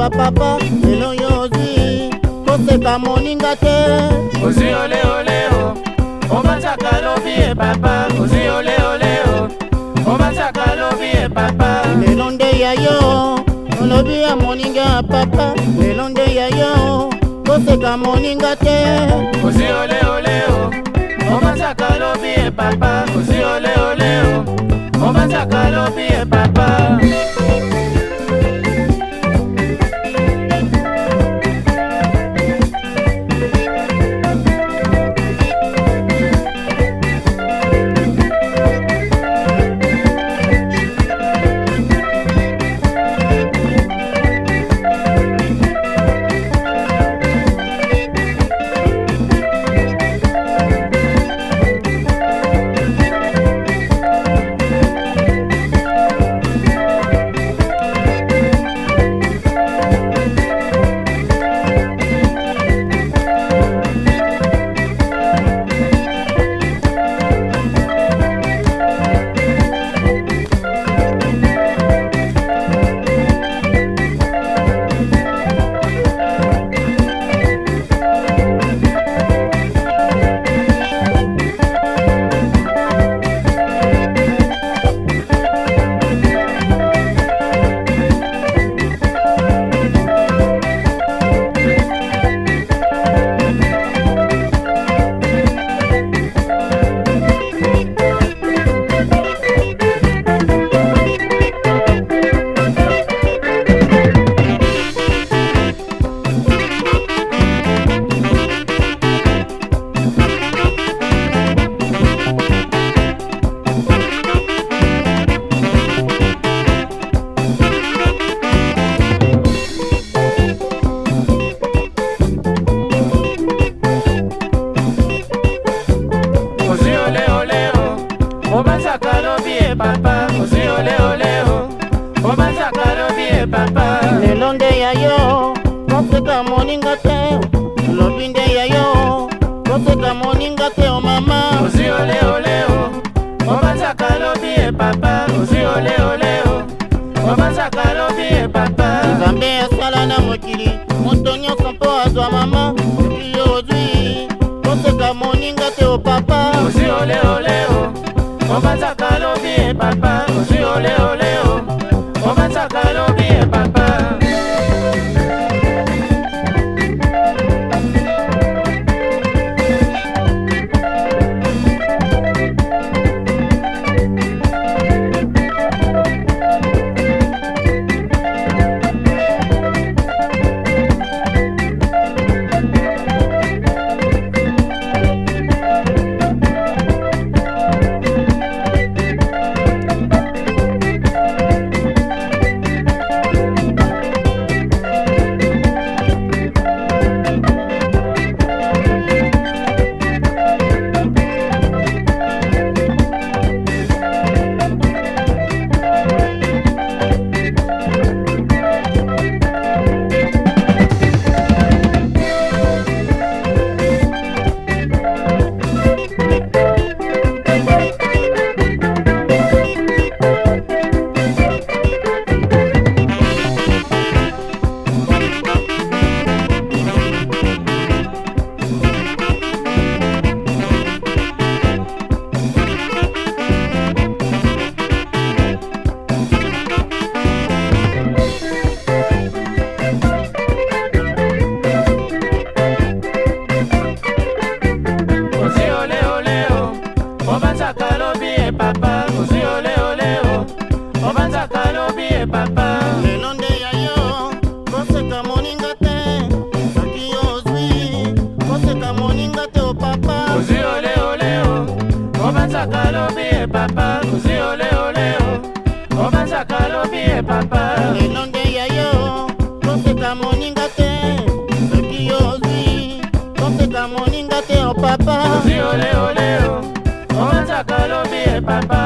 kozwa papa lelo yo ozwi koseka moninga te ozwi oleoleo obanzaka oh. lobi ye papa ozwi oleoleo obanzaka oh. lobi ye papa lelo nde ya yo olobi ya moninga papa lelo nde ya yo koseka moninga te ozwi oleoleo obanzaka oh. lobi ye papa ozwi oleoleo obanzaka lobi ye papa ya yo koseka moninga te olobi nde ya yo koseka moninga te o oh mama ozi oleoleo oh. obanzaka lobi e papa ozi oleoleo oh. obanzaka lobi e papa nzambe asala na mokili moto nyonso mpo azwa mama oki yo ozwi koseka moninga te o papa ozi oleoleo obanzaka lobi e papa ozi oleo papa kozi oleoleo obanzaka oh. lobi ye papa elonge ya yo koseka moninga te soki yozwi koseka moninga te o oh papa kozi oleoleo obanzaka oh. lobi ye papa